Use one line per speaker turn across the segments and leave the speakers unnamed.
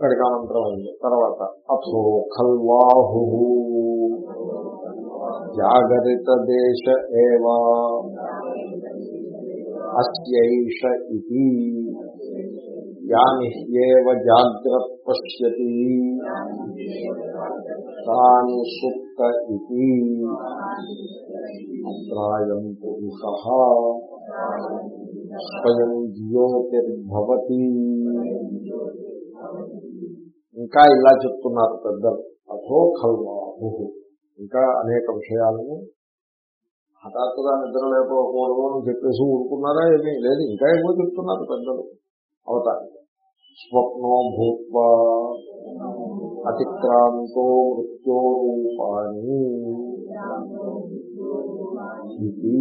గడికామంత్రం అయింది తర్వాత అథో ఖల్వాహు జాగరిత దేశ ఏవా అస్యైష ఇది యాని హ్యేవ జాగ్రత్త పశ్యతి తాని సుప్త ఇది అత్రాయం పురుష స్వయం జ్యోతిర్భవతి ఇంకా ఇలా చెప్తున్నారు పెద్దలు. అథో ఖల్వాహు ఇంకా అనేక విషయాలను హఠాత్తుగా నిద్ర లేకపోకూడదు అని చెప్పేసి ఊరుకున్నారా ఏమీ? లేదు ఇంకా ఏమో చెప్తున్నారు పెద్దలు. అవతారి స్వప్నో భూత్వా అతిక్రాంతో మృత్యో రూపాణి. ఇది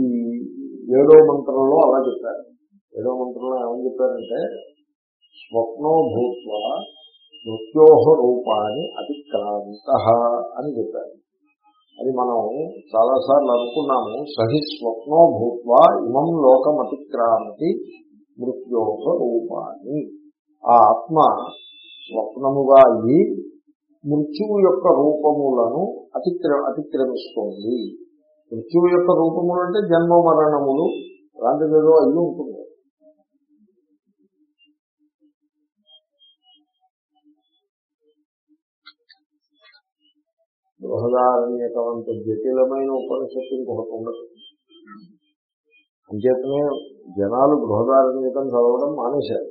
ఏడో మంత్రంలో అలా చెప్పారు. ఏడో మంత్రంలో ఏమని చెప్పారంటే స్వప్నో భూత్వ మృత్యోహ రూపాన్ని అతిక్రాంత అని చెప్పారు. అది మనం చాలాసార్లు అనుకున్నాము సహి స్వప్నో భూత్వా ఇమం లోకం అతిక్రాంతి మృత్యోహ రూపాన్ని ఆ ఆత్మ స్వప్నముగా అయ్యి మృత్యువు యొక్క రూపములను అతిక్ర అతిక్రమిస్తోంది. మృత్యువు యొక్క రూపములు అంటే జన్మ మరణములు అలాంటిది ఏదో అయ్యి ఉంటుంది బృహదారణ్యకమంత అంత జటిలమైన ఉపనిషత్తు ఇంకొకటి ఉండదు. అంచేతనే జనాలు బృహదారణ్యకం చదవడం మానేశారు.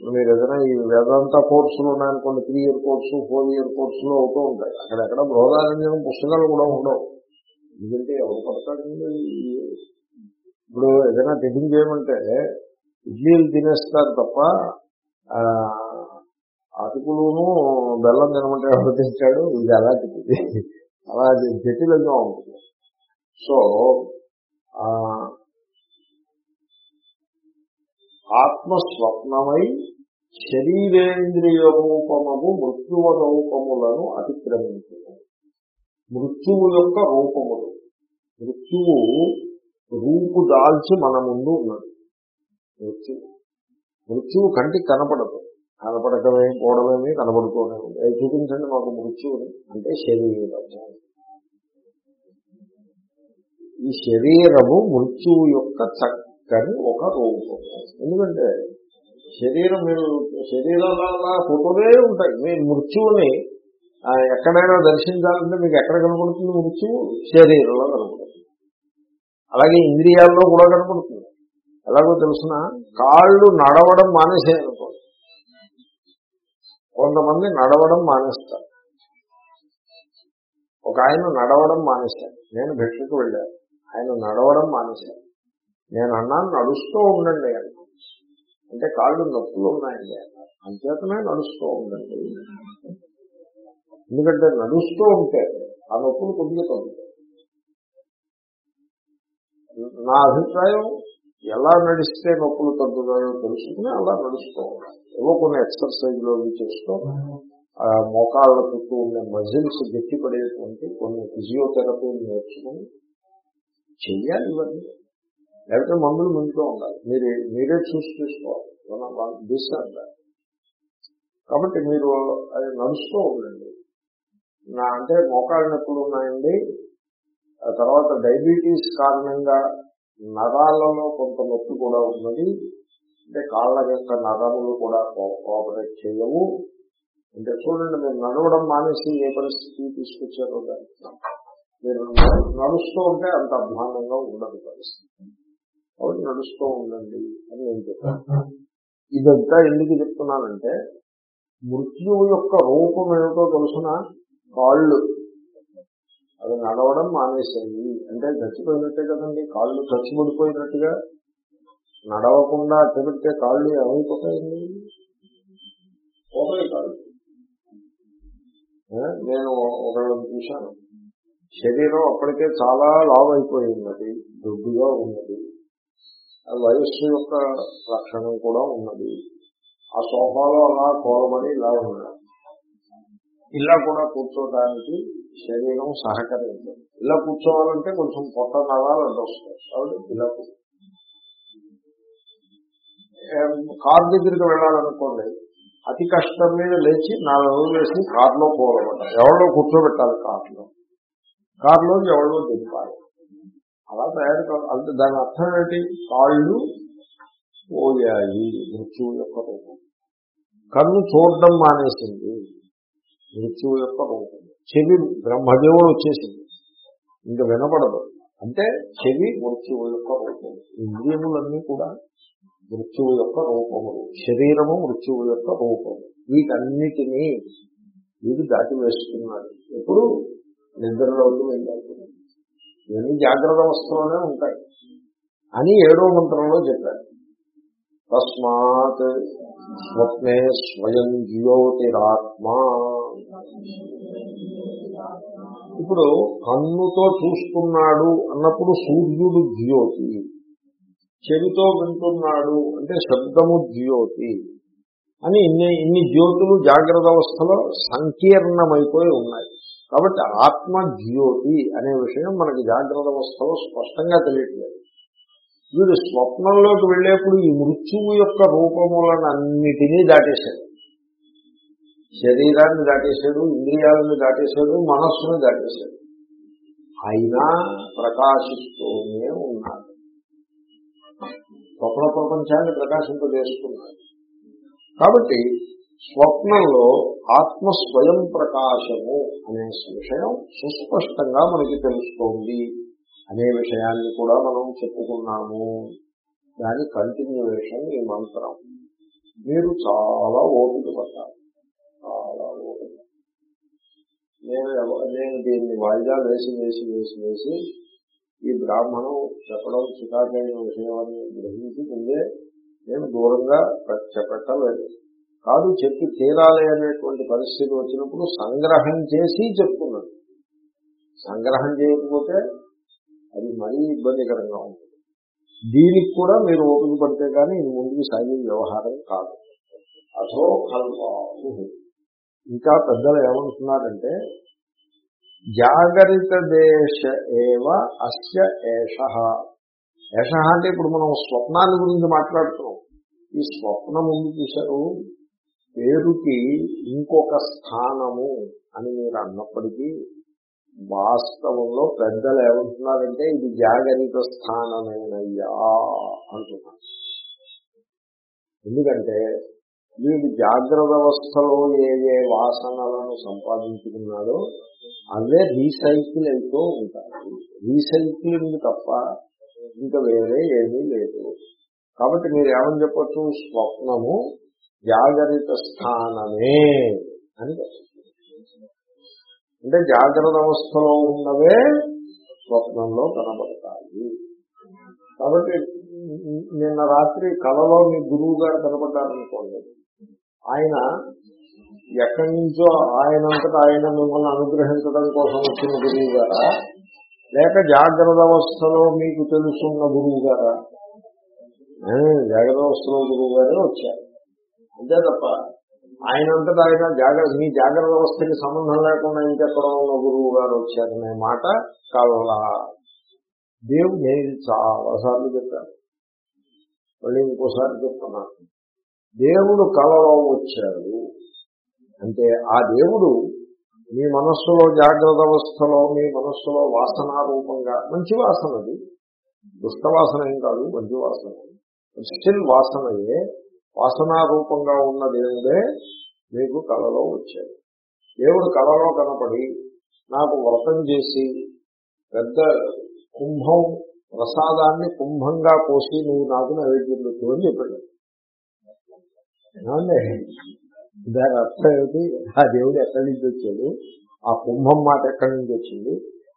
మీరు ఏదైనా ఈ వేదాంత కోర్సులు ఉన్నాయనుకోండి three year course four year కోర్సులు అవుతూ ఉంటాయి. అక్కడెక్కడ బృహదారణ్యం పుస్తకాలు కూడా ఉండవు. ఎందుకంటే ఎవరు పడతాడండి ఇప్పుడు ఏదైనా టిఫిన్ చేయమంటే ఇడ్లీలు తినేస్తారు తప్ప అటుకులును బెల్లం తినమంటే ఎవరు ఇది అలాంటిది అలా జటిలంగా ఉంటుంది. సో ఆత్మస్వప్నమై శరీరేంద్రియ రూపము మృత్యువ రూపములను అతిక్రమించడం. మృత్యువు యొక్క రూపములు. మృత్యువు రూపు దాల్చి మన ముందు ఉన్నది. మృత్యువు. మృత్యువు కంటికి కనపడదు. కనపడకమే పోవడమేమి కనపడుతూనే ఉంది. అది చూపించండి మాకు మృత్యువుని అంటే శరీరం ఈ శరీరము మృత్యువు యొక్క చక్కని ఒక రూపం. ఎందుకంటే శరీరం మీరు శరీరాల ఫోటోలే ఉంటాయి. మీరు మృత్యువుని ఎక్కడైనా దర్శించాలంటే మీకు ఎక్కడ కనపడుతుంది మృత్యువు? శరీరంలో కనపడుతుంది. అలాగే ఇంద్రియాల్లో కూడా కనపడుతుంది. ఎలాగో తెలుసిన? కాళ్ళు నడవడం మానేసేయనుకోండి కొంతమంది నడవడం మానేస్తారు. ఒక ఆయన నడవడం మానేశాను నేను భిక్షకు వెళ్ళాను. ఆయన నడవడం మానేశాను నేను అన్నాను నడుస్తూ ఉండండి అంటే కాళ్ళు నొప్పులు ఉన్నాయండి అన్నారు. అంచేతనే నడుస్తూ ఉండండి. ఎందుకంటే నడుస్తూ ఉంటే ఆ నొప్పులు కొద్దిగా తగ్గుతాయి. నా అభిప్రాయం ఎలా నడిస్తే నొప్పులు తగ్గుతాయో తెలుసుకుని అలా నడుస్తూ ఉండాలి ఏవో కొన్ని ఎక్సర్సైజ్లు అవి చేస్తూ మోకాళ్ళ చుట్టూ ఉండే మజిల్స్ గట్టిపడేటువంటి కొన్ని ఫిజియోథెరపీలు నేర్చుకుని చెయ్యాలి ఇవన్నీ. లేకపోతే మందులు ముందుతో ఉండాలి. మీరు మీరే చూసి తీసుకోవాలి దిశారు కాబట్టి మీరు అది నడుస్తూ ఉండండి. నా అంటే మోకాళ్ళ నొప్పులు ఉన్నాయండి. ఆ తర్వాత డయాబెటీస్ కారణంగా నరాలలో కొంత నొప్పి కూడా ఉన్నది. అంటే కాళ్ళ యొక్క నరములు కూడా కోఆపరేట్ చేయవు అంటే చూడండి మీరు నడవడం మానేసి ఏ పరిస్థితి తీసుకొచ్చారో దానికి మీరు నడుస్తూ ఉంటే అంత అధ్వానంగా ఉండదు పరిస్థితి. కాబట్టి నడుస్తూ ఉండండి అని నేను చెప్పాను. ఇదంతా ఎందుకు చెప్తున్నానంటే మృత్యువు యొక్క రూపం ఏమిటో తెలుసిన? కాళ్ళు. అది నడవడం మానేసేది. అంటే చచ్చిపోయినట్టే కదండి కాళ్ళు చచ్చిపడిపోయినట్టుగా నడవకుండా అట్టబెట్టే కాళ్ళు ఏమైపోతాయండి? పోతాయి కాళ్ళు. నేను ఒకళ్ళని చూశాను. శరీరం అప్పటికే చాలా లావ్ అయిపోయినది ఉన్నది. దొడ్డుగా ఉన్నది వయస్సు యొక్క లక్షణం కూడా ఉన్నది. ఆ సోఫాలో అలా కోలబడి ఇలా ఉన్నాడు ఇలా కూడా కూర్చోడానికి శరీరం సహకరించదు. ఇలా కూర్చోవాలంటే కొంచెం కొత్త నరాలు అడ్డొస్తాయి కాబట్టి ఇలా కార్ దగ్గరికి వెళ్ళాలనుకోండి అతి కష్టం మీద లేచి నాలుగు రోజులు వేసి కారులో పోవాలన్నమాట. ఎవరో కూర్చోబెట్టాలి కారులో. కారులో ఎవరో దింపాలి. అలా తయారు కాదు అంటే దాని అర్థం ఏంటి? కాళ్ళు పోయాయి. మృత్యువు యొక్క రూపం. కన్ను చూడడం మానేసింది. మృత్యువు యొక్క రూపం. చెవి బ్రహ్మదేవుడు వచ్చేసింది. ఇంకా వినపడదు. అంటే చెవి మృత్యువు యొక్క రూపము ఇంద్రియములన్నీ కూడా మృత్యువు యొక్క రూపములు శరీరము మృత్యువు యొక్క రూపము వీటన్నిటినీ వీడు దాటి వేస్తున్నాడు. ఎప్పుడు? నిద్రలోకి వెళ్ళాలి ఇవన్నీ జాగ్రత్త అవస్థలోనే ఉంటాయి. అని ఏడో మంత్రంలో చెప్పారు. తస్మాత్ స్వప్నే స్వయం జ్యోతిరాత్మా. ఇప్పుడు కన్నుతో చూస్తున్నాడు అన్నప్పుడు సూర్యుడు జ్యోతి చెవితో వింటున్నాడు అంటే శబ్దము జ్యోతి అని ఇన్ని ఇన్ని జ్యోతులు జాగ్రత్త అవస్థలో సంకీర్ణమైపోయి ఉన్నాయి. కాబట్టి ఆత్మ జ్యోతి అనే విషయం మనకి జాగ్రత్త అవస్థలో స్పష్టంగా తెలియట్లేదు. వీడు స్వప్నంలోకి వెళ్ళేప్పుడు ఈ మృత్యువు యొక్క రూపములను అన్నిటినీ దాటేశాడు. శరీరాన్ని దాటేశాడు ఇంద్రియాలను దాటేశాడు మనస్సును దాటేశాడు. అయినా ప్రకాశిస్తూనే ఉన్నాడు. స్వప్న ప్రపంచాన్ని ప్రకాశింపజేసుకున్నాడు కాబట్టి స్వప్నంలో ఆత్మ స్వయం ప్రకాశము అనే విషయం సుస్పష్టంగా మనకి తెలుస్తోంది. అనే విషయాన్ని కూడా మనం చెప్పుకున్నాము. దాని కంటిన్యూషన్ ఈ మంత్రం. మీరు చాలా ఓపిక పడ్డారు. చాలా ఓపిక. నేను నేను దీన్ని వాయిదా వేసి వేసి వేసి వేసి ఈ బ్రాహ్మణం చెప్పడం చికాకైన విషయాన్ని గ్రహించి ముందే నేను దూరంగా చెప్పట్టలేదు పెట్టలేదు కాదు చెప్పి తీరాలి అనేటువంటి పరిస్థితి వచ్చినప్పుడు సంగ్రహం చేసి చెప్తున్నాను సంగ్రహం చేయకపోతే అది మరీ ఇబ్బందికరంగా ఉంటుంది. దీనికి కూడా మీరు ఓపిక పడితే కానీ ఇది ముందుకు సాగే వ్యవహారం కాదు. అథో ఇంకా పెద్దలు ఏమంటున్నారంటే జాగరిత దేశ ఏవ అస్య ఏష. ఏష అంటే ఇప్పుడు మనం స్వప్నాల గురించి మాట్లాడుతున్నాం. ఈ స్వప్నం ఉంది చూశారు. పేరుకి ఇంకొక స్థానము అని మీరు అన్నప్పటికీ వాస్తవంలో పెద్దలు ఏమంటున్నారంటే ఇది జాగరిత స్థానమేనయ్యా అంటున్నారు. ఎందుకంటే వీడు జాగ్రత్త అవస్థలో ఏ ఏ వాసనలను సంపాదించుకున్నాడో అవే రీసైకిల్ అవుతూ ఉంటాయి. రీసైక్లింగ్ తప్ప ఇంకా వేరే ఏమీ లేదు. కాబట్టి మీరు ఏమని చెప్పచ్చు? స్వప్నము జాగరిత స్థానమే అని చెప్పచ్చు. అంటే జాగ్రత్త అవస్థలో ఉన్నవే స్వప్నంలో కనబడతాయి. కాబట్టి నిన్న రాత్రి కళలో మీ గురువు గారు కనపడ్డారనుకోండి ఆయన ఎక్కడి నుంచో ఆయనంతటా ఆయన మిమ్మల్ని అనుగ్రహించడం కోసం వచ్చిన గురువు గారా? లేక జాగ్రత్త అవస్థలో మీకు తెలుసున్న గురువు గారా? జాగ్రత్త అవస్థలో గురువు గారే వచ్చారు. అంతే తప్ప ఆయన అంతటా ఆయన జాగ్రత్త మీ జాగ్రత్త వ్యవస్థకి సంబంధం లేకుండా ఇంకెక్కడ ఉన్న గురువు గారు వచ్చారనే మాట కల్లా దేవుడు నేను చాలాసార్లు చెప్పాను. మళ్ళీ ఇంకోసారి చెప్తున్నాను దేవుడు కలలో వచ్చాడు అంటే ఆ దేవుడు మీ మనస్సులో జాగ్రత్త అవస్థలో మీ మనస్సులో వాసన రూపంగా మంచి వాసనది దుష్ట వాసన ఏం కాదు మంచి వాసన స్టిల్ వాసనయే వాసనారూపంగా ఉన్న దేవుడే మీకు కళలో వచ్చాడు దేవుడు కళలో కనపడి నాకు వ్రతం చేసి పెద్ద కుంభం ప్రసాదాన్ని కుంభంగా పోసి నువ్వు నాకు నైవేద్యం పెట్టు అని చెప్పాడు. దాని అర్థం ఏమిటి? ఆ దేవుడు ఎక్కడి నుంచి వచ్చాడు? ఆ కుంభం మాట ఎక్కడి నుంచి వచ్చింది?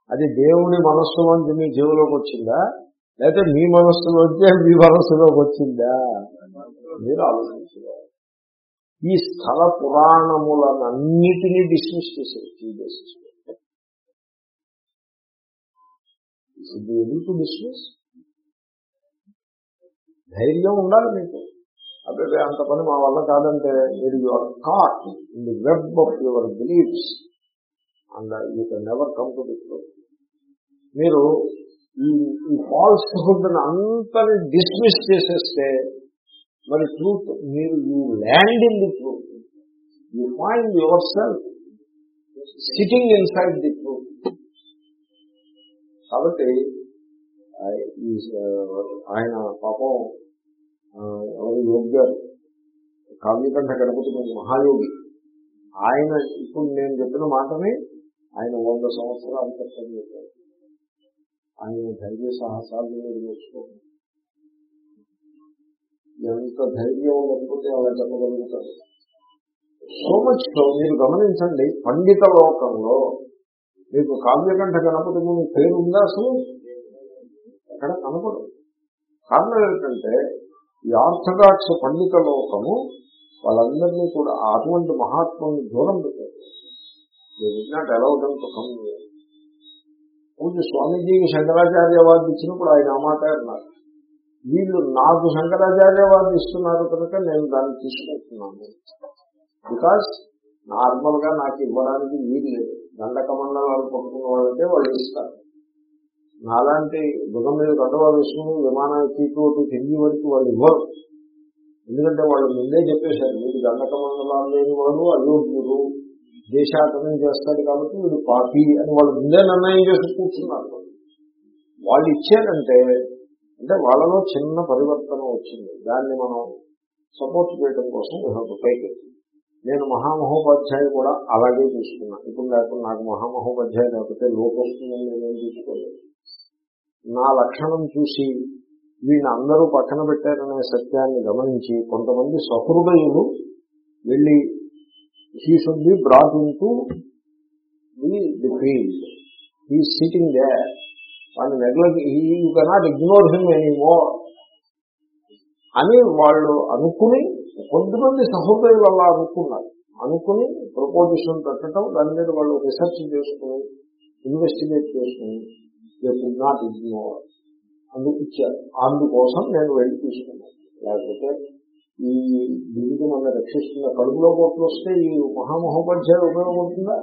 అది దేవుడి మనస్సులోంచి మీ జీవులోకి వచ్చిందా? లేకపోతే మీ మనస్సులోంచే మీ మనస్సులోకి వచ్చిందా? మీరు ఆలోచించారు ఈ స్థల పురాణములనన్నిటినీ డిస్మిస్ చేశారు ఈ బేసిస్ టు డిస్మిస్ ధైర్యం ఉండాలి మీకు. అబ్బాయి అంత పని మా వల్ల కాదంటే మీరు your caught in the web of your beliefs and you can never come to మీరు ఈ ఈ ఫాల్స్ హుడ్ అంతని డిస్మిస్ చేసేస్తే మరి ట్రూత్ మీరు you land in the truth you find yourself sitting inside the truth కాబట్టి ఈ ఆయన పాపం ఆ, ఎవరు యోగ్యారు కావ్యకంఠ గణపతి మహాయోగి. ఆయన ఇప్పుడు నేను చెప్పిన మాటని ఆయన వంద సంవత్సరాలు కష్టం చెప్పారు ఆయన ధైర్య సాహసాలు మీరు నేర్చుకోండి. ఎంత ధైర్యం లేకపోతే అలా చెప్పగలుగుతారు? సో మచ్ సో మీరు గమనించండి పండిత లోకంలో మీకు కావ్యకంఠ గణపతి మీ పేరు ఉందా అసలు? ఎక్కడ కనపడదు. కారణం ఏంటంటే ఈ ఆర్థడాక్స్ పండిత లోకము వాళ్ళందరినీ కూడా అటువంటి మహాత్ముని దూరం పెట్టారు నాట్ అలౌడ్ కమ్ పూజ స్వామీజీకి శంకరాచార్య వారిని ఇచ్చినప్పుడు ఆయన ఆ మాట అన్నారు. వీళ్ళు నాకు శంకరాచార్య వారిని ఇస్తున్నారు కనుక నేను దాన్ని తీసుకుంటున్నాను బికాస్ నార్మల్గా నాకు ఇవ్వడానికి వీలు లేదు. దండక మండలాలు పట్టుకున్న వాళ్ళంటే వాళ్ళు ఇస్తారు. నాలాంటి భుగం మీద గడ్డవా విషయం విమానానికి తోటి తిరిగి వరకు వాళ్ళు ఇవ్వరు. ఎందుకంటే వాళ్ళు ముందే చెప్పేశారు మీరు దండక మండలాలు లేని వాళ్ళు అయోగ్యులు. దేశాటనం చేస్తాడు కాబట్టి వీడు పాపి అని వాళ్ళు ముందే నిర్ణయం చేసి కూర్చున్నారు. వాళ్ళు ఇచ్చారంటే అంటే వాళ్ళలో చిన్న పరివర్తన వచ్చింది. దాన్ని మనం సపోర్ట్ చేయడం కోసం పైకి నేను మహామహోపాధ్యాయులు కూడా అలాగే తీసుకున్నా ఇప్పుడు లేకపోతే నాకు మహామహోపాధ్యాయులు లేకపోతే లోకొస్తుందని వస్తుందని నేనేం తీసుకోలేదు నా లక్షణం చూసి వీళ్ళ అందరూ పక్కన పెట్టారనే సత్యాన్ని గమనించి కొంతమంది సహృదయులు వెళ్ళి he should be brought into the the field he sitting they వాళ్ళు neglect you cannot ignore him any more అని వాళ్ళు అనుకుని కొంతమంది సహోదరులు అలా అనుకున్నారు. అనుకుని ప్రపోజిషన్ పెట్టడం దాని మీద వాళ్ళు రీసెర్చ్ చేసుకుని ఇన్వెస్టిగేట్ చేసుకుని దే కుడ్ నాట్ ఇగ్నోర్ అందుకు ఇచ్చారు. అందుకోసం నేను వెళ్ళి తీసుకున్నాను. లేకపోతే ఈ బిల్డింగ్ మన రక్షిస్తున్న కడుపులో పోట్లు వస్తే ఈ మహామహోపాధ్యాయ ఉపయోగపడుతుందా?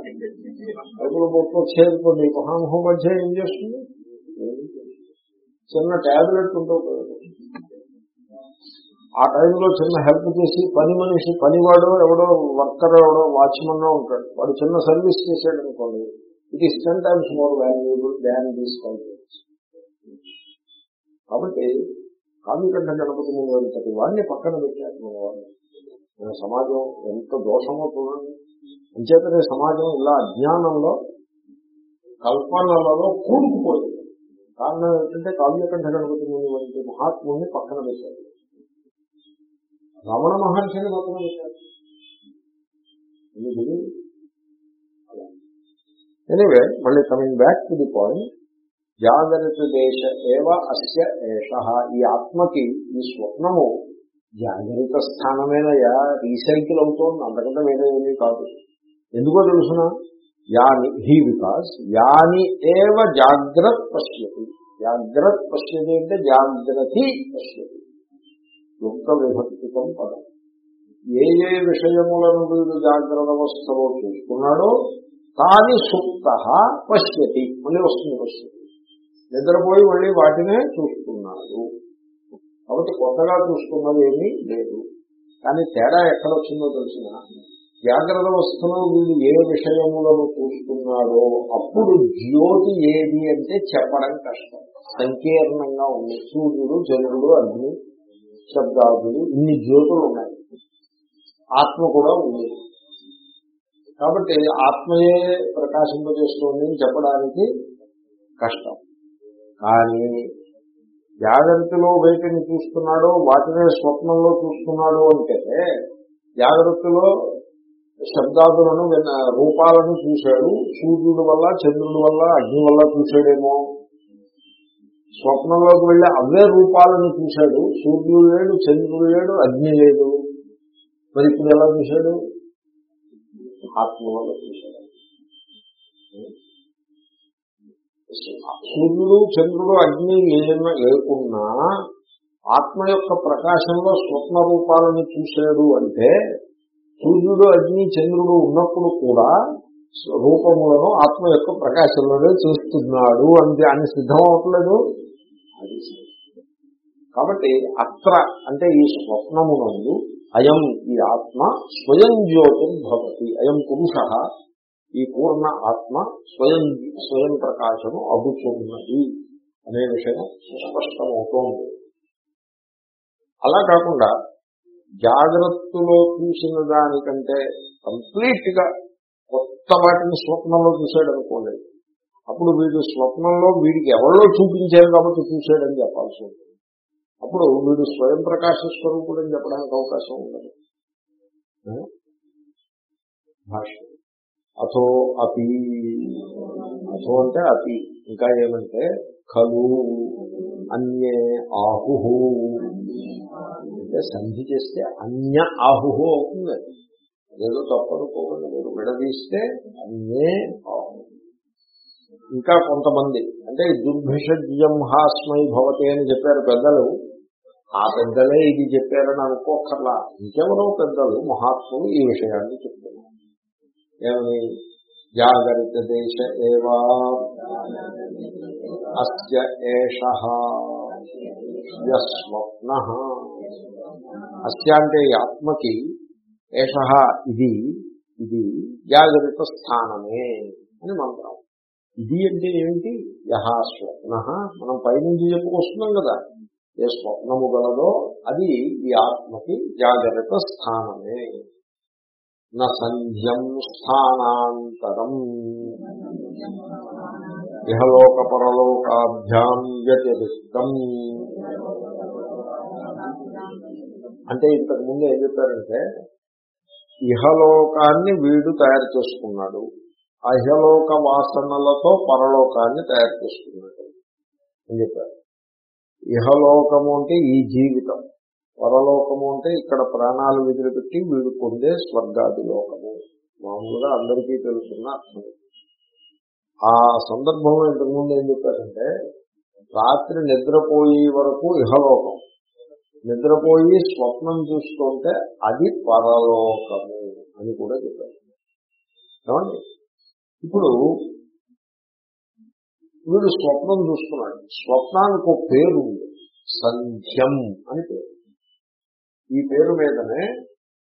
కడుపులో పోట్లు వచ్చేది మహామహోపాధ్యాయ ఏం చేస్తుంది? చిన్న టాబ్లెట్ ఉంటే ఉపయోగపడుతుంది. ఆ టైంలో చిన్న హెల్ప్ చేసి పని మనిషి పనివాడు ఎవడో వర్కర్ ఎవడో వాచ్మన్ ఉంటాడు. వాడు చిన్న సర్వీస్ చేశాడు అనుకోండి it is ten times more valuable than తీసుకోవాలి కాబట్టి కామికంఠ గణపతి ముందు వాడిని పక్కన పెట్టారు. మన వాళ్ళు. మన సమాజం ఎంత దోషమో చూడండి. అంచేతనే సమాజం ఇలా అజ్ఞానంలో కల్పనలలో కూడుకుపోయింది. కారణం ఏంటంటే కావ్యకంఠ గణపతి ముందు వంటి మహాత్ముని పక్కన పెట్టారు. రమణ మహర్షిని పక్కన పెట్టారు. ఎనీవే మళ్ళీ coming back to the point జాగ్రత్త దేశ ఏవ అస్య ఏష. ఈ ఆత్మకి ఈ స్వప్నము జాగ్రత్త స్థానమేనయా రీసైకిల్ అవుతోంది. అంతకంటే వేరే ఏమీ కాదు. ఎందుకో తెలుసిన? యాని హీ బికాస్ యాని ఏవ జాగ్రత్ పశ్యతి. జాగ్రత్ పశ్యతి అంటే జాగ్రతి పశ్యతి. యొక్క విభక్తికం పదం. ఏ ఏ విషయములను వీడు జాగ్రత్త అవస్థలో చూసుకున్నాడో తాని సుప్త పశ్యతి. మళ్ళీ వస్తుంది పశ్యతి. నిద్రపోయి మళ్ళీ వాటినే చూసుకున్నాడు కాబట్టి కొత్తగా చూసుకున్నది ఏమీ లేదు. కానీ తేడా ఎక్కడ వచ్చిందో తెలిసిన జాగ్రత్త వస్తువులో వీళ్ళు ఏ విషయములను చూస్తున్నాడో అప్పుడు జ్యోతి ఏది అంటే చెప్పడం కష్టం. సంకీర్ణంగా ఉంది. సూర్యుడు చంద్రుడు అగ్ని శబ్దాదులు ఇన్ని జ్యోతులు ఉన్నాయి. ఆత్మ కూడా ఉంది. కాబట్టి ఆత్మయే ప్రకాశింపజేస్తోంది చెప్పడానికి కష్టం. కానీ జాగ్రత్తలో వేటిని చూస్తున్నాడో వాటినే స్వప్నంలో చూస్తున్నాడు అంటే జాగ్రత్తలో శబ్దాదులను విన్న- రూపాలను చూశాడు. సూర్యుడు వల్ల చంద్రుడు వల్ల అగ్ని వల్ల చూశాడేమో. స్వప్నంలోకి వెళ్ళి అవే రూపాలను చూశాడు. సూర్యుడు లేడు చంద్రుడు లేడు అగ్ని లేదు. మరి ఇప్పుడు ఎలా చూశాడు? ఆత్మ వల్ల చూశాడు. సూర్యుడు చంద్రుడు అగ్ని లేన లేకున్నా ఆత్మ యొక్క ప్రకాశంలో స్వప్న రూపాలను చూశాడు అంటే సూర్యుడు అగ్ని చంద్రుడు ఉన్నప్పుడు కూడా రూపములను ఆత్మ యొక్క ప్రకాశంలోనే చూస్తున్నాడు అంటే అని సిద్ధం అవట్లేదు అది. కాబట్టి అత్ర అంటే ఈ స్వప్నమునందు అయం ఈ ఆత్మ స్వయం జ్యోతిర్భవతి అయం పురుష ఈ పూర్ణ ఆత్మ స్వయం స్వయం ప్రకాశము అగుతున్నది అనే విషయం స్పష్టమవుతోంది. అలా కాకుండా జాగ్రత్తలో చూసిన దానికంటే కంప్లీట్గా కొత్త వాటిని స్వప్నంలో చూశాడు అనుకోలేదు అప్పుడు వీడు స్వప్నంలో వీడికి ఎవరో చూపించారు కాబట్టి చూశాడని చెప్పాల్సి ఉంటుంది. అప్పుడు వీడు స్వయం ప్రకాశ స్వరూపుడు అని చెప్పడానికి అవకాశం ఉండదు. భాష్యం. అథో అపి. అథో అంటే అపి. ఇంకా ఏమంటే ఖలు అన్యే ఆహు. అంటే సంధి చేస్తే అన్య ఆహు అవుతుంది. ఏదో తప్పనుకోకుండా. మీరు విడదీస్తే అన్యే ఆహు. ఇంకా కొంతమంది అంటే దుర్భిషజ్యం హాస్మై భవతే అని చెప్పారు పెద్దలు. ఆ పెద్దలే ఇది చెప్పారని అనుకోకర్లా ఇంకెవరో పెద్దలు మహాత్ములు ఈ విషయాన్ని చెప్తున్నారు. ఏమని జాగరిత దేశ ఏవా అస్య ఏష స్వప్న అస్య అంటే ఈ ఆత్మకి ఏష ఇది ఇది జాగరిత స్థానమే అని మంత్రం ఇది అంటే ఏమిటి? యహ స్వప్న. మనం పైనుంచి చెప్పుకొస్తున్నాం కదా ఏ స్వప్నము గలదో అది ఈ ఆత్మకి జాగ్రత్త స్థానమే సంధ్యం స్థానాంతరం ఇహలోక పరలోకాభ్యాం వ్యతిరిక్తం అంటే ఇంతకు ముందు ఏం చెప్పారంటే ఇహలోకాన్ని వీడు తయారు చేసుకున్నాడు. అహలోక వాసనలతో పరలోకాన్ని తయారు చేసుకున్నాడు అని చెప్పారు. ఇహలోకము అంటే ఈ జీవితం. పరలోకము అంటే ఇక్కడ ప్రాణాలు విదిలిపెట్టి వీడు పొందే స్వర్గాది లోకము. మామూలుగా అందరికీ తెలుసున్న అర్థం. ఆ సందర్భంలో ఇంతకుముందు ఏం చెప్పారంటే రాత్రి నిద్రపోయే వరకు ఇహలోకం. నిద్రపోయి స్వప్నం చూస్తుంటే అది పరలోకము అని కూడా చెప్పారు. ఏమండి? ఇప్పుడు వీడు స్వప్నం చూస్తున్నాడు. స్వప్నానికి ఒక పేరు ఉంది. సంధ్యం అని పేరు. ఈ పేరు మీదనే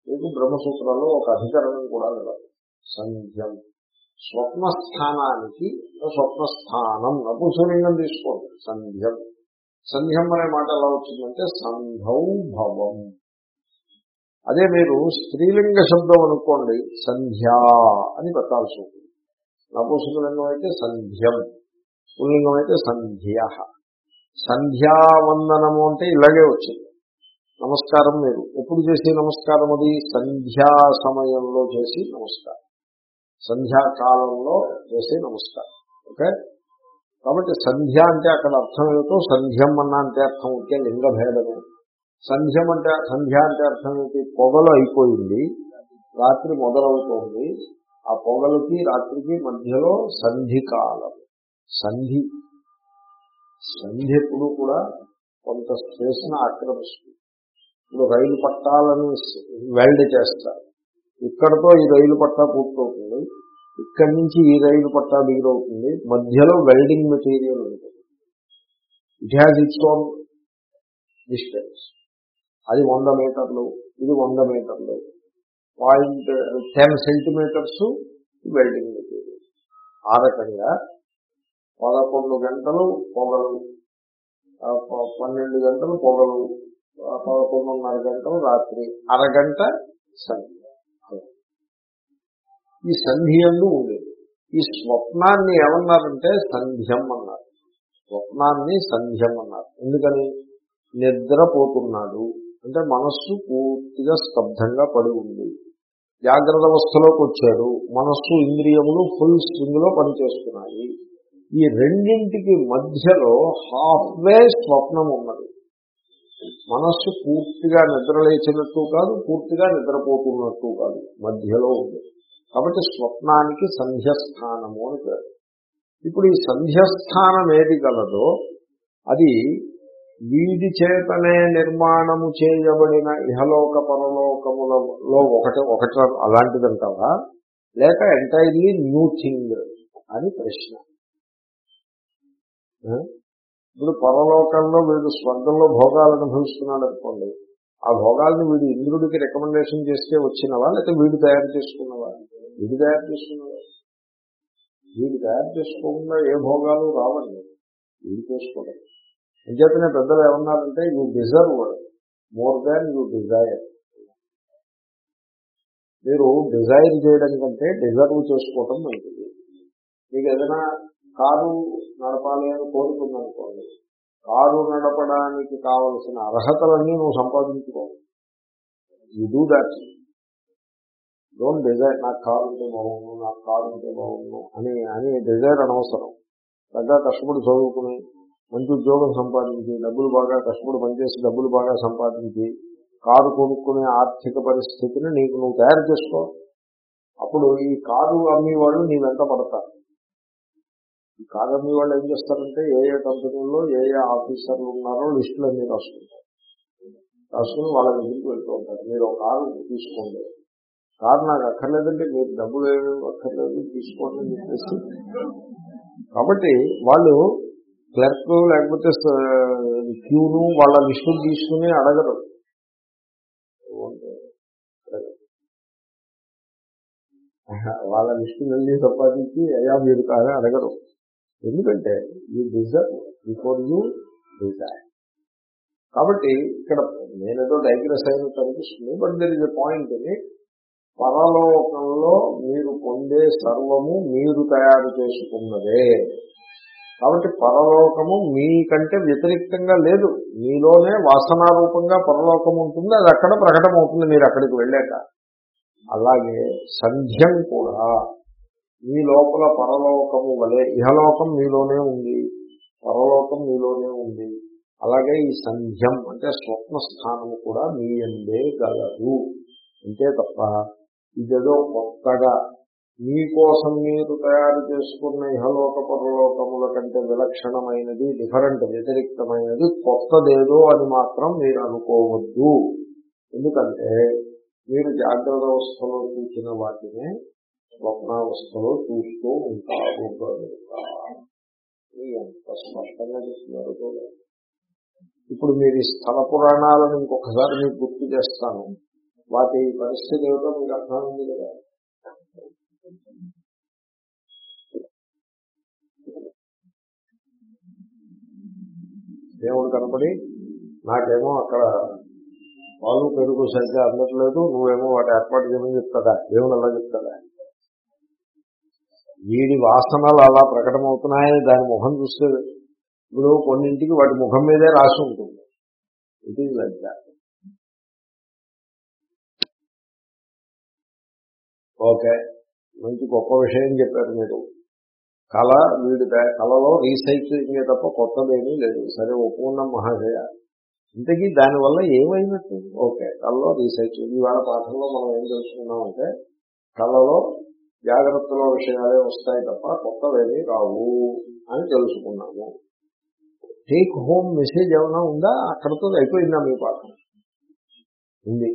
మీకు బ్రహ్మసూత్రంలో ఒక అధికరణం కూడా లేదు సంధ్యం. స్వప్నస్థానానికి స్వప్నస్థానం. నపుంసలింగం తీసుకోండి. సంధ్యం. సంధ్యం అనే మాట ఎలా వచ్చిందంటే సంధౌ భవం. అదే మీరు స్త్రీలింగ శబ్దం అనుకోండి సంధ్యా అని పెట్టాల్సి ఉంటుంది. నపుంసకలింగం అయితే సంధ్యం. పుల్లింగం అయితే సంధ్య. సంధ్యావందనము అంటే ఇలాగే వచ్చింది. నమస్కారం మీరు ఎప్పుడు చేసే నమస్కారం అది? సంధ్యా సమయంలో చేసి నమస్కారం. సంధ్యాకాలంలో చేసే నమస్కారం. ఓకే? కాబట్టి సంధ్య అంటే అక్కడ అర్థం ఏమిటో సంధ్యం అన్న అంటే అర్థం ఉంటే లింగ భేదము. సంధ్యం అంటే సంధ్య అంటే అర్థం ఏంటి పొగలు అయిపోయింది రాత్రి మొదలవుతోంది. ఆ పొగలకి రాత్రికి మధ్యలో సంధి కాలం. సంధి. సంధి ఎప్పుడు కూడా కొంత స్పేస్ను ఆక్రమిస్తుంది. ఇప్పుడు రైలు పట్టాలను వెల్డ్ చేస్తారు. ఇక్కడతో ఈ రైలు పట్టా పూర్తవుతుంది. ఇక్కడి నుంచి ఈ రైలు పట్టా దిగురవుతుంది. మధ్యలో వెల్డింగ్ మెటీరియల్ ఉంటుంది. It has its own distance అది వంద మీటర్లు ఇది వంద మీటర్లు. Point ten centimetres welding material. ఆ రకంగా పదకొండు గంటలు పొగలు పన్నెండు గంటలు పొగలు పదకొండున్నర గంటలు రాత్రి అరగంట సంధ్య. ఈ సంధి అందు ఉండేది. ఈ స్వప్నాన్ని ఏమన్నారంటే సంధ్యం అన్నారు. స్వప్నాన్ని సంధ్యం అన్నారు. ఎందుకని? నిద్రపోతున్నాడు. అంటే మనస్సు పూర్తిగా స్తబ్దంగా పడి ఉంది. జాగ్రత్త అవస్థలోకి వచ్చాడు. మనస్సు ఇంద్రియములు ఫుల్ స్వింగ్లో పనిచేస్తున్నాయి. ఈ రెండింటికి మధ్యలో హాఫ్ వే స్వప్నం ఉన్నది. మనస్సు పూర్తిగా నిద్రలేచినట్టు కాదు పూర్తిగా నిద్రపోతున్నట్టు కాదు మధ్యలో ఉంది. కాబట్టి స్వప్నానికి సంధ్యస్థానము అని పేరు. ఇప్పుడు ఈ సంధ్యస్థానం ఏది గలదో అది వీడి చేతనే నిర్మాణము చేయబడిన ఇహలోక పరలోకములలో ఒకటి ఒకటి అలాంటిదంటావా? లేక ఎంటైర్లీ న్యూ థింగ్ అని ప్రశ్న. ఇప్పుడు పరలోకంలో వీడు స్వర్గంలో భోగాలు అనుభవిస్తున్నాడు అనుకోండి ఆ భోగాలను వీడు ఇంద్రుడికి రికమెండేషన్ చేస్తే వచ్చినవా? లేకపోతే వీడు తయారు చేసుకున్నవా? వీడు తయారు చేసుకున్నవా? వీడు తయారు చేసుకోకుండా ఏ భోగాలు రావండి. వీడు చేసుకోవడం. అంచేతనే పెద్దలు ఏమన్నారంటే you deserve more than you desire మీరు డిజైర్ చేయడం కంటే డిజర్వ్ చేసుకోవటం మంచిది. మీకు ఏదైనా కారు నడపాలి అని కోరుకుందనుకోండి కారు నడపడానికి కావలసిన అర్హతలన్నీ నువ్వు సంపాదించుకోవాలి you do that don't desire నాకు కారు ఉంటే బాగుండు నాకు కారు ఉంటే బాగుండు అని అని డిజైర్ అనవసరం. పెద్ద కష్టపడి చదువుకుని మంచి ఉద్యోగం సంపాదించి డబ్బులు బాగా కష్టపడి పనిచేసి డబ్బులు బాగా సంపాదించి కారు కొనుక్కునే ఆర్థిక పరిస్థితిని నీకు నువ్వు తయారు చేసుకో. అప్పుడు ఈ కారు అమ్మేవాళ్ళు నీ వెంట పడతారు. ఈ కాదమ్మి వాళ్ళు ఏం చేస్తారంటే ఏ ఏ కంపెనీల్లో ఏ ఏ ఆఫీసర్లు ఉన్నారో లిస్టులు అన్ని రాసుకుంటారు. రాసుకుని వాళ్ళ దగ్గరికి వెళ్తూ ఉంటారు. మీరు ఒక కారు తీసుకోండి. కారు నాకు అక్కర్లేదంటే మీరు డబ్బులు ఏమి అక్కర్లేదు తీసుకోండి అని చెప్పేసి. కాబట్టి వాళ్ళు క్లర్క్ లేకపోతే క్యూను వాళ్ళ లిస్టులు తీసుకుని అడగరు. వాళ్ళ లిస్టు వెళ్ళి సంపాదించి అయ్యా మీరు కాదని అడగరు. ఎందుకంటే you deserve before you desire కాబట్టి ఇక్కడ నేనేదో డైగ్రెస్ అయినట్టు అనిపిస్తుంది but there is a point అని పరలోకంలో మీరు పొందే సర్వము మీరు తయారు చేసుకున్నదే. కాబట్టి పరలోకము మీకంటే వ్యతిరిక్తంగా లేదు. మీలోనే వాసనారూపంగా పరలోకం ఉంటుంది అది అక్కడ ప్రకటమవుతుంది మీరు అక్కడికి వెళ్ళాక. అలాగే సంధ్యం కూడా. మీ లోపల పరలోకము వలె ఇహలోకం మీలోనే ఉంది పరలోకం మీలోనే ఉంది. అలాగే ఈ సంధ్యం అంటే స్వప్న స్థానము కూడా మీ అందే గలదు. అంతే తప్ప ఇదేదో కొత్తగా మీకోసం మీరు తయారు చేసుకున్న ఇహలోక పరలోకముల కంటే విలక్షణమైనది డిఫరెంట్ వ్యతిరిక్తమైనది కొత్తదేదో అని మాత్రం మీరు అనుకోవద్దు. ఎందుకంటే మీరు జాగ్రత్త అవస్థలో చూసిన వాటినే స్వప్నావస్థలో చూస్తూ ఉంటారు ఎంత స్పష్టంగా చెప్తున్నారు ఇప్పుడు మీరు ఈ స్థల పురాణాలను ఇంకొకసారి మీకు గుర్తు చేస్తాను. వాటి పరిస్థితి ఏమిటో మీకు అర్థమైంది కదా? దేవుడు కనపడి నాకేమో అక్కడ పాలు పెరుగు సరిగ్గా అందట్లేదు నువ్వేమో వాటి ఏర్పాటు చేయమని చెప్తాడా? దేవుడు అలా చెప్తాడా? వీడి వాసనలు అలా ప్రకటమవుతున్నాయని దాని ముఖం చూస్తే ఇప్పుడు కొన్నింటికి వాటి ముఖం మీదే రాసి ఉంటుంది. It is like that okay మంచి గొప్ప విషయం చెప్పారు మీరు. కళ వీడి కళలో రీసైక్లింగ్ తప్ప కొత్తదేమీ లేదు. సరే ఒప్పుకున్నాం మహాశయ. ఇంతకీ దానివల్ల ఏమైనట్టు? ఓకే కళలో రీసైక్లింగ్. ఇవాళ పాఠంలో మనం ఏం తెలుసుకున్నామంటే కళలో జాగ్రత్తలో విషయాలే వస్తాయి తప్ప కొత్తవేమీ రావు అని తెలుసుకున్నాము. టేక్ హోమ్ మెసేజ్ ఏమైనా ఉందా? అక్కడతో అయిపోయిందా మీ పాఠం ఉంది.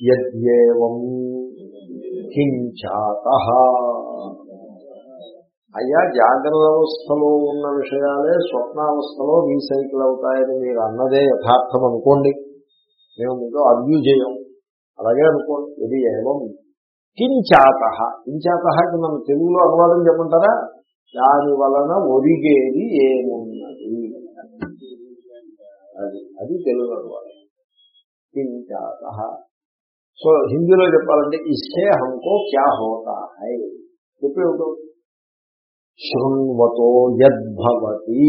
యద్యేవం కించాత. అయ్యా జాగ్రత్త అవస్థలో ఉన్న విషయాలే స్వప్నావస్థలో రీసైకిల్ అవుతాయని మీరు అన్నదే యథార్థం అనుకోండి. మేము మీతో అర్గ్యూ చేయం. అలాగే అనుకోండి. ఇది ఏమం కించాత. కించాతకి మనం తెలుగులో అనువాదం చెప్పంటారా దాని వలన ఒరిగేది ఏమున్నది? అది అది తెలుగు అనువాదం కించాత. సో హిందీలో చెప్పాలంటే ఇస్తే హంకో క్యా హోతా హై. చెప్పేవుతో శృణ్వతో యద్భవతి.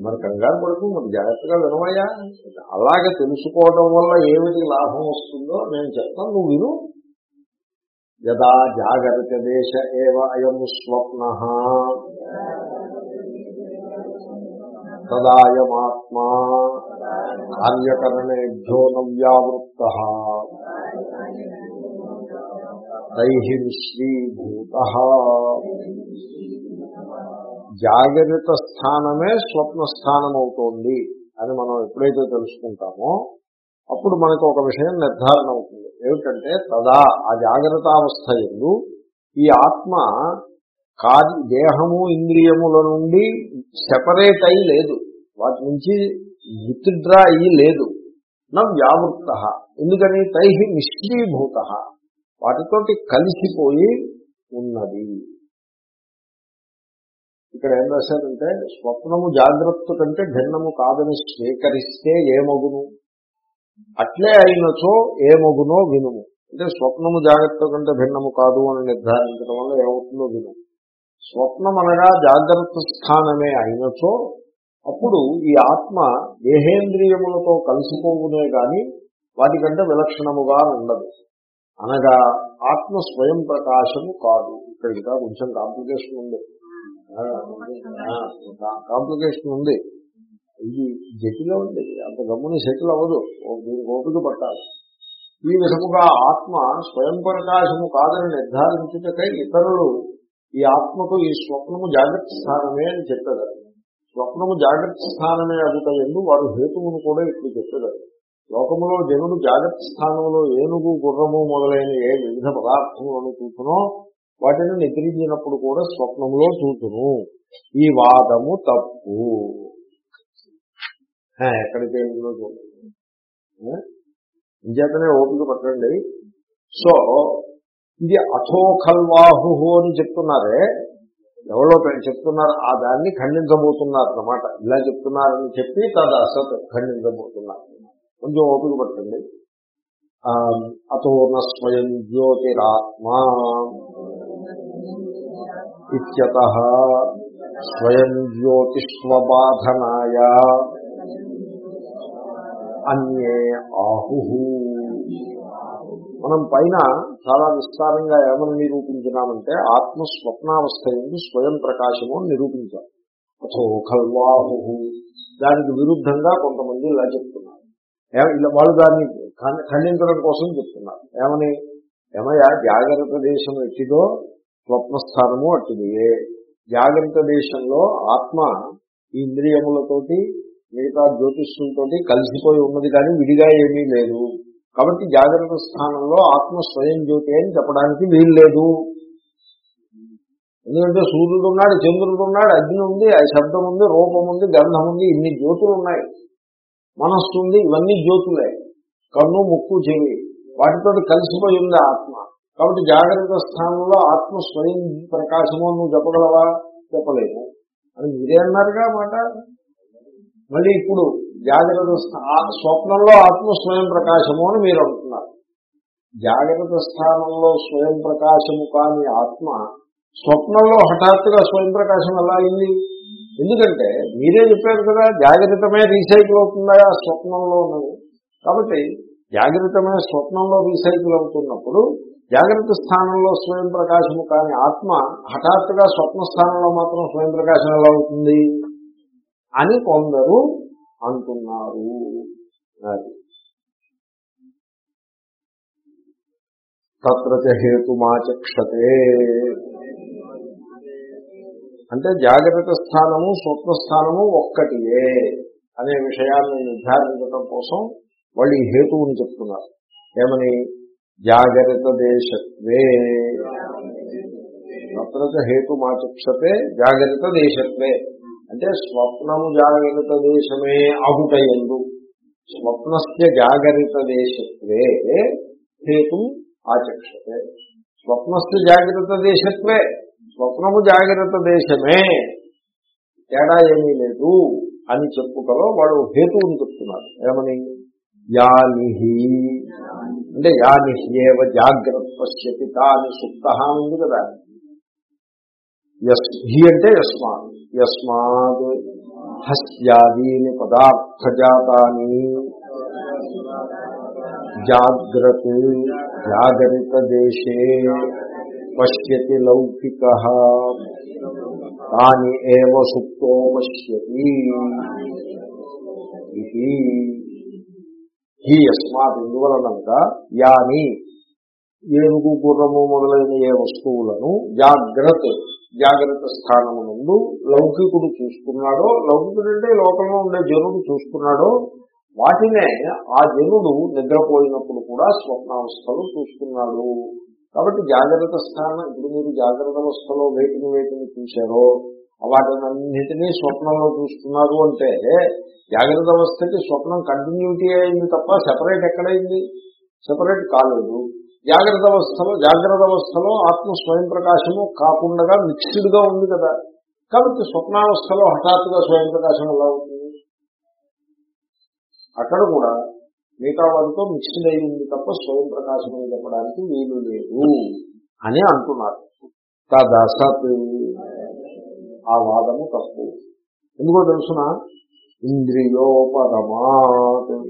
మరి కంగారు పడుకు మరి జాగ్రత్తగా వినవయ్యా. అలాగే తెలుసుకోవడం వల్ల ఏమిటి లాభం వస్తుందో నేను చెప్తాను నువ్వు విను. యదా జాగ్రత్త దేశ ఏవ అయం స్వప్న. తదాయమాత్మా. కార్యకరణేభ్యో నవ్యావృత్త తై మిశ్రీభూత జాగ్రత్త స్థానమే స్వప్న స్థానం అవుతోంది అని మనం ఎప్పుడైతే తెలుసుకుంటామో అప్పుడు మనకు ఒక విషయం నిర్ధారణ అవుతుంది. ఏమిటంటే తదా ఆ జాగ్రత్తావస్థ ఎందు ఈ ఆత్మ కాది దేహము ఇంద్రియముల నుండి సెపరేట్ అయి లేదు. వాటి నుంచి విత్డ్రా అయ్యి లేదు. నా వ్యావృత్త. ఎందుకని? తై నిష్ఠీభూత. వాటితోటి కలిసిపోయి ఉన్నది. ఇక్కడ ఏం రాశారంటే స్వప్నము జాగ్రత్త కంటే భిన్నము కాదని స్వీకరిస్తే ఏమగును? అట్లే అయినచో ఏమగునో వినుము. అంటే స్వప్నము జాగ్రత్త కంటే భిన్నము కాదు అని నిర్ధారించడం వల్ల ఏమవుతుందో విను. స్వప్నం అనగా జాగ్రత్త స్థానమే అయినచో అప్పుడు ఈ ఆత్మ దేహేంద్రియములతో కలిసిపోవునే గాని వాటికంటే విలక్షణముగా ఉండదు. అనగా ఆత్మ స్వయం ప్రకాశము కాదు. ఇక్కడ ఇంకా కొంచెం కాంప్లికేషన్ ఉంది. కాంప్లికేషన్ ఉంది. ఇది జటిలో ఉంది. అంత గమ్ముని సెటిల్ అవ్వదు. దీనికి ఓపిక పట్టాలి. ఈ విధముగా ఆత్మ స్వయం ప్రకాశము కాదని నిర్ధారించుటకై ఇతరులు ఈ ఆత్మకు ఈ స్వప్నము జాగ్రత్త స్థానమే అని చెప్పారు. స్వప్నము జాగ్రత్త స్థానమే అగుట ఎందు వారు హేతువును కూడా ఇప్పుడు చెప్పారు. లోకములో జనుడు జాగ్రత్త స్థానంలో ఏనుగు గుర్రము మొదలైన ఏ వివిధ పదార్థములను చూసునో వాటిని నిద్రించినప్పుడు కూడా స్వప్నంలో చూతును. ఈ వాదము తప్పు. హే, ఎక్కడికి వెళ్ళిందో చూడండి ఇంచేతనే ఓపిక పట్టండి. సో ఇది అథోఖల్వాహు అని చెప్తున్నారే. ఎవరో చెప్తున్నారు ఆ దాన్ని ఖండించబోతున్నారు అన్నమాట ఇలా చెప్తున్నారని చెప్పి తద అసత్ ఖండించబోతున్నారు. కొంచెం ఓపిక పట్టండి. ఆ, అతో న జ్యోతిరాత్మా. ఇత్యత స్వయం జ్యోతిష్వబాధనాయ అన్యే ఆహు మనం పైన చాలా విస్తారంగా ఏమని నిరూపించినామంటే ఆత్మ స్వప్నావస్థ ఎందు స్వయం ప్రకాశము అని నిరూపించాం అథో ఖల్వాహు దానికి విరుద్ధంగా కొంతమంది ఇలా చెప్తున్నారు. ఇలా వాళ్ళు దాన్ని ఖండించడం కోసం చెప్తున్నారు. ఏమని? ఏమయ్యా జాగ్రత్త దేశం ఎట్టిదో స్వప్నస్థానము అట్టిదియే జాగ్రత్త దేశంలో ఆత్మ ఈ ఇంద్రియములతోటి మిగతా జ్యోతిష్యులతోటి కలిసిపోయి ఉన్నది కానీ విడిగా ఏమీ లేదు. కాబట్టి జాగ్రత్త స్థానంలో ఆత్మ స్వయం జ్యోతి అని చెప్పడానికి వీలు లేదు. ఎందుకంటే సూర్యుడు ఉన్నాడు చంద్రుడు ఉన్నాడు అగ్ని ఉంది శబ్దం ఉంది రూపం ఉంది గంధం ఉంది ఇన్ని జ్యోతులు ఉన్నాయి. మనస్సు ఉంది ఇవన్నీ జ్యోతులే. కన్ను ముక్కు చెవి వాటితో కలిసిపోయి ఉంది ఆత్మ. కాబట్టి జాగ్రత్త స్థానంలో ఆత్మ స్వయం ప్రకాశము అని నువ్వు చెప్పగలవా? చెప్పలేము అని మీరే అన్నారుగా మాట? మళ్ళీ ఇప్పుడు జాగ్రత్త స్థా- స్వప్నంలో ఆత్మ స్వయం ప్రకాశము అని మీరు అంటున్నారు. జాగ్రత్త స్థానంలో స్వయం ప్రకాశము కాని ఆత్మ స్వప్నంలో హఠాత్తుగా స్వయం ప్రకాశం ఎలా అయింది? ఎందుకంటే మీరే చెప్పారు కదా జాగ్రత్తమే రీసైకిల్ అవుతుందా స్వప్నంలో కాబట్టి జాగ్రత్తమే స్వప్నంలో రీసైకిల్ అవుతున్నప్పుడు జాగ్రత్త స్థానంలో స్వయం ప్రకాశము కాని ఆత్మ హఠాత్తుగా స్వప్న స్థానంలో మాత్రం స్వయం ప్రకాశం ఎలా అవుతుంది? అని కొందరు అంటున్నారు. అది. తత్ర హేతుమాచక్షతే. అంటే జాగ్రత్త స్థానము స్వప్న స్థానము ఒక్కటియే అనే విషయాన్ని నిర్ధారించడం కోసం వాళ్ళు ఈ హేతువుని చెప్తున్నారు. ఏమని? జాగ్రత్త దేశత్వే తత్ర హేతు మాచక్షతే జాగ్రత్త దేశత్వే అంటే స్వప్నము జాగ్రత్త దేశమే అగుటయందు. స్వప్నస్య జాగరిత దేశత్వే హేతు ఆచక్షతే. స్వప్నస్య జాగ్రత్త దేశత్వే స్వప్నము జాగ్రత్త దేశమే తేడా ఏమీ లేదు అని చెప్పుకలో వాడు హేతువుని చెప్తున్నారు ఏమని? యానిహి. అంటే యానిహి ఏవ జాగ్రత్త పశ్యతి తాని సుప్త అని ఉంది కదా. హి అంటే యస్మాత్ యస్మాత్ హస్యాదీని పదార్థజాతాని. జాగ్రత్ జాగరిత దేశే పశ్యతి లౌకిక. తాని ఏవ సుప్తో పశ్యతి. ఇది ఈ యస్మాత్ ఇందువలనంగా యాని ఏనుగు గుర్రము మొదలైన ఏ వస్తువులను జాగ్రత్త జాగ్రత్త స్థానము నుండి లౌకికుడు చూసుకున్నాడో లౌకికుడు అంటే లోకంలో ఉండే జనుడు చూసుకున్నాడో వాటినే ఆ జనుడు నిద్రపోయినప్పుడు కూడా స్వప్నావస్థలు చూసుకున్నాడు. కాబట్టి జాగ్రత్త స్థానం ఇప్పుడు మీరు జాగ్రత్త అవస్థలో వేటిని వేటిని చూశారో వాటినన్నిటినీ స్వప్నంలో చూస్తున్నారు అంటే జాగ్రత్త అవస్థకి స్వప్నం కంటిన్యూటీ అయింది తప్ప సెపరేట్ ఎక్కడైంది? సెపరేట్ కాలేదు. జాగ్రత్త అవస్థలో జాగ్రత్త అవస్థలో ఆత్మ స్వయం ప్రకాశము కాకుండా మిక్స్డ్గా ఉంది కదా. కాబట్టి స్వప్నావస్థలో హఠాత్తుగా స్వయం ప్రకాశం ఎలా అవుతుంది? అక్కడ కూడా మిగతా వారితో మిక్స్డ్ అయింది తప్ప స్వయం ప్రకాశం చెప్పడానికి వీలు లేదు అని అంటున్నారు. తదసత్ ఆ వాదము తప్పు. ఎందుకో తెలుసిన? ఇంద్రియోపరమాత్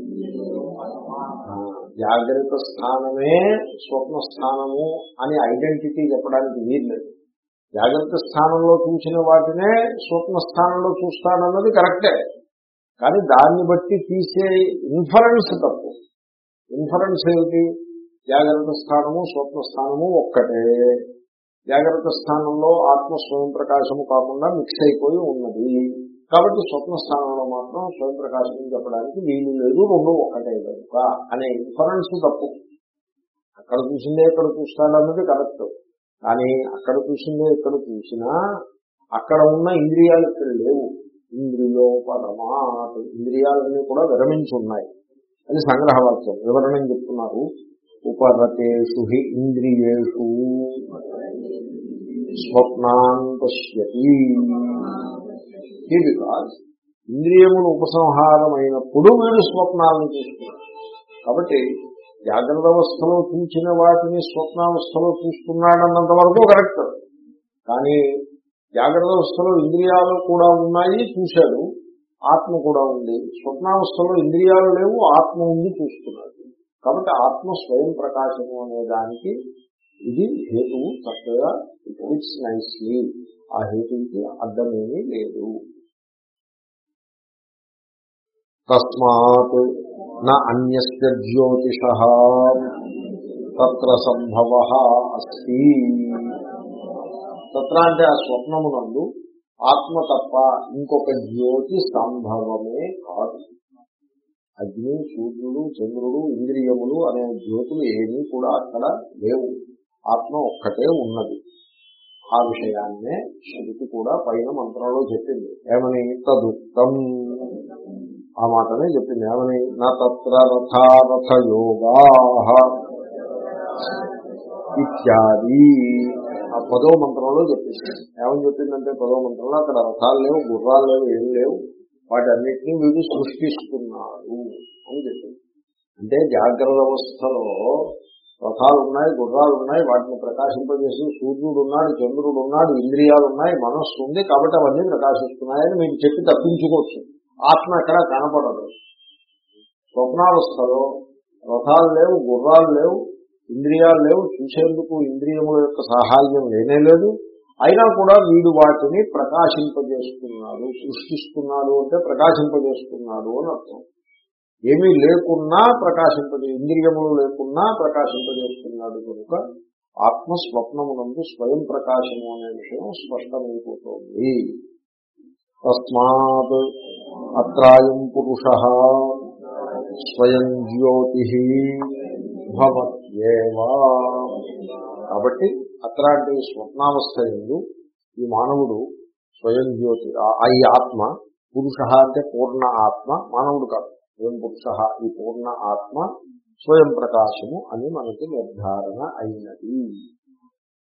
జాగ్రత్త స్థానమే స్వప్న స్థానము అని ఐడెంటిటీ చెప్పడానికి వీల్లేదు జాగ్రత్త స్థానంలో చూసిన వాటినే స్వప్న స్థానంలో చూస్తానన్నది కరెక్టే. కానీ దాన్ని బట్టి తీసే ఇన్ఫరెన్స్ తప్పు. ఇన్ఫరెన్స్ ఏమిటి? జాగ్రత్త స్థానము స్వప్న స్థానము ఒక్కటే. జాగ్రత్త స్థానంలో ఆత్మ స్వయం ప్రకాశము కాకుండా మిక్స్ అయిపోయి ఉన్నది. కాబట్టి స్వప్న స్థానంలో మాత్రం స్వయం ప్రకాశం చెప్పడానికి వీలు లేదు రెండు ఒకటే కనుక అనే ఇన్ఫరెన్స్ తప్పు. అక్కడ చూసిందే ఇక్కడ చూస్తాడన్నది కరెక్ట్ కానీ అక్కడ చూసిందే ఇక్కడ చూసినా అక్కడ ఉన్న ఇంద్రియాలు ఇక్కడ లేవు. ఇంద్రియోపరమాత్ ఇంద్రియాలన్నీ కూడా విరమించి ఉన్నాయి. అని సంగ్రహవాక్యం వివరణం చెప్తున్నారు. ఉపరతేషు హి ఇంద్రియేషు. స్వప్నాన్ పశ్యతి. బికాజ్ ఇంద్రియములు ఉపసంహారమైనప్పుడు వీడు స్వప్నాలను చూస్తున్నాడు. కాబట్టి జాగ్రత్త అవస్థలో చూసిన వాటిని స్వప్నావస్థలో చూస్తున్నాడన్నంత వరకు కరెక్ట్. కానీ జాగ్రత్త అవస్థలో ఇంద్రియాలు కూడా ఉన్నాయి చూశాడు. ఆత్మ కూడా ఉంది. స్వప్నావస్థలో ఇంద్రియాలు లేవు ఆత్మ ఉంది చూస్తున్నాడు. కాబట్టి ఆత్మ స్వయం ప్రకాశము అనే దానికి ఇది హేతువు చక్కగా ఇట్స్ నైస్లీ. ఆ హేతువుకి అడ్డమేమీ లేదు. తస్మాత్ నా అన్యస్య జ్యోతిష తత్ర సంభవ అస్తి. తత్ర అంటే ఆ స్వప్నమునందు ఆత్మ తప్ప ఇంకొక జ్యోతి సంభవమే కాదు. అగ్ని సూర్యుడు చంద్రుడు ఇంద్రియములు అనే జ్యోతులు ఏమీ కూడా అక్కడ లేవు. ఆత్మ ఒక్కటే ఉన్నది. ఆ విషయాన్నే శృతి కూడా పైన మంత్రంలో చెప్పింది. ఏమని? తదుక్తం ఆ మాటనే చెప్పింది. ఏమని? నా తత్ర యోగా ఇత్యాది. ఆ పదో మంత్రంలో చెప్పింది. ఏమని చెప్పిందంటే పదో మంత్రంలో అక్కడ రథాలు లేవు గుర్రాలు లేవు ఏం లేవు. వాటన్నిటినీ వీడు సృష్టిస్తున్నాడు అని చెప్పింది అంటే జాగ్రత్త అవస్థలో రథాలు ఉన్నాయి గుర్రాలు ఉన్నాయి వాటిని ప్రకాశింపజేసి సూర్యుడు ఉన్నాడు చంద్రుడు ఉన్నాడు ఇంద్రియాలు ఉన్నాయి మనస్సు ఉంది కాబట్టి అవన్నీ ప్రకాశిస్తున్నాయని మీకు చెప్పి తప్పించుకోవచ్చు. ఆత్మ ఎక్కడ కనపడదు. స్వప్నావస్థలో రథాలు లేవు గుర్రాలు లేవు ఇంద్రియాలు లేవు చూసేందుకు ఇంద్రియముల యొక్క సహాయం లేనే లేదు. అయినా కూడా వీడు వాటిని ప్రకాశింపజేస్తున్నాడు సృష్టిస్తున్నాడు అంటే ప్రకాశింపజేస్తున్నాడు అని అర్థం. ఏమీ లేకున్నా ప్రకాశింపజే ఇంద్రియములు లేకున్నా ప్రకాశింపజేస్తున్నాడు కనుక ఆత్మ స్వప్నమునందు స్వయం ప్రకాశము అనే విషయం స్పష్టమైపోతుంది. తస్మాత్ అత్రాయం పురుష స్వయం జ్యోతి భవత్యేవా. కాబట్టి అత్రాంటి ఈ స్వప్నావస్థ ఎందు ఈ మానవుడు స్వయం జ్యోతి ఆ- ఈ ఆత్మ పురుష అంటే పూర్ణ ఆత్మ మానవుడు కాదు. స్వయం పురుష ఈ పూర్ణ ఆత్మ స్వయం ప్రకాశము అని మనకి నిర్ధారణ అయినది.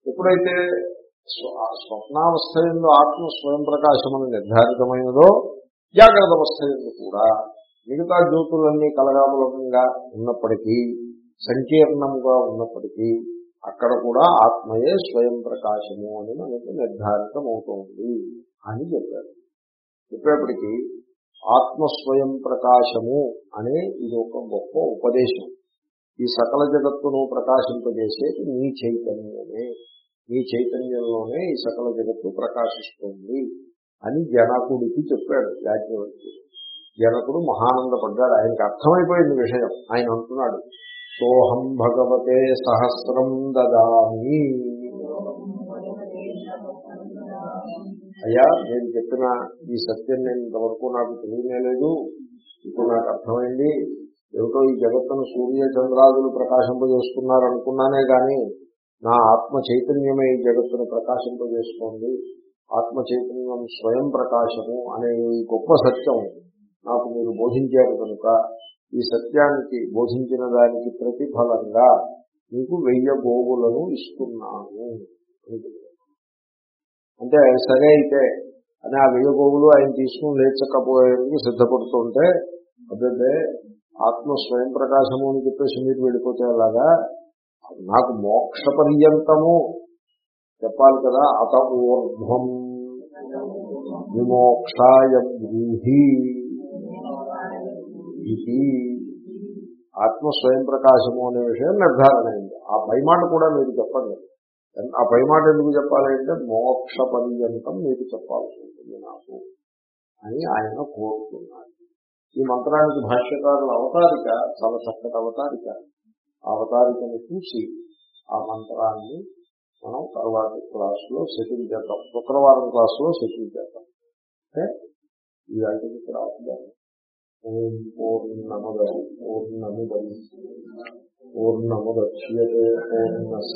ఎప్పుడైతే స్వ- స్వప్నావస్థ ఎందు ఆత్మ స్వయం ప్రకాశమని నిర్ధారితమైనదో జాగ్రత్త అవస్థ ఎందు కూడా మిగతా జ్యోతులన్నీ కలగాములంగా ఉన్నప్పటికీ సంకీర్ణముగా ఉన్నప్పటికీ అక్కడ కూడా ఆత్మయే స్వయం ప్రకాశము అని మనకి నిర్ధారితమవుతోంది అని చెప్పారు. చెప్పేప్పటికీ ఆత్మ స్వయం ప్రకాశము అనే ఇది ఒక గొప్ప ఉపదేశం. ఈ సకల జగత్తును ప్రకాశింపజేసేది నీ చైతన్యమే. నీ చైతన్యంలోనే ఈ సకల జగత్తు ప్రకాశిస్తుంది అని జనకుడికి చెప్పాడు యాజ్ఞవల్కి జనకుడు మహానందపడ్డాడు. ఆయనకు అర్థమైపోయింది విషయం. ఆయన అంటున్నాడు సోహం భగవతే సహస్రం దామి అయ్యా నేను చెప్పిన ఈ సత్యం నేను ఇంతవరకు నాకు తెలియనే లేదు ఇప్పుడు నాకు అర్థమైంది. ఏమిటో ఈ జగత్తును సూర్య చంద్రాదులు ప్రకాశింపజేస్తున్నారు అనుకున్నానే కానీ నా ఆత్మ చైతన్యమే ఈ జగత్తును ప్రకాశింపజేసుకోండి ఆత్మ చైతన్యం స్వయం ప్రకాశము అనే ఈ గొప్ప సత్యం నాకు మీరు బోధించారు కనుక ఈ సత్యానికి బోధించిన దానికి ప్రతిఫలంగా నీకు వెయ్యి గోవులను ఇస్తున్నాను అంటే సరే అయితే అని ఆ వెయ్యి గోవులు ఆయన తీసుకుని లేచకపోయేందుకు సిద్ధపడుతుంటే అదే ఆత్మ స్వయం ప్రకాశము అని చెప్పేసి మీరు వెళ్ళిపోతే అలాగా నాకు మోక్ష పర్యంతము చెప్పాలి కదా అత ఊర్ధ్వం విమోక్షాయ బ్రూహి. ఇది ఆత్మ స్వయం ప్రకాశము అనే విషయం నిర్ధారణ అయింది ఆ పైమాట కూడా మీరు చెప్పండి. ఆ పైమాట ఎందుకు చెప్పాలి అంటే మోక్ష పర్యంతం మీకు చెప్పాల్సి ఉంటుంది నాకు అని ఆయన కోరుతున్నారు ఈ మంత్రానికి భాష్యకారుల అవతారిక చాలా చక్కటి అవతారిక. ఆ అవతారికను చూసి ఆ మంత్రాన్ని మనం తర్వాత క్లాసులో సెటిల్ చేద్దాం. శుక్రవారం క్లాసులో సెటిల్ చేద్దాం. ఓకే ఈ ఐదుకి ఇక్కడ ఓం పూర్ణముద పూర్ణముదం పూర్ణముద్యతే పూర్ణస్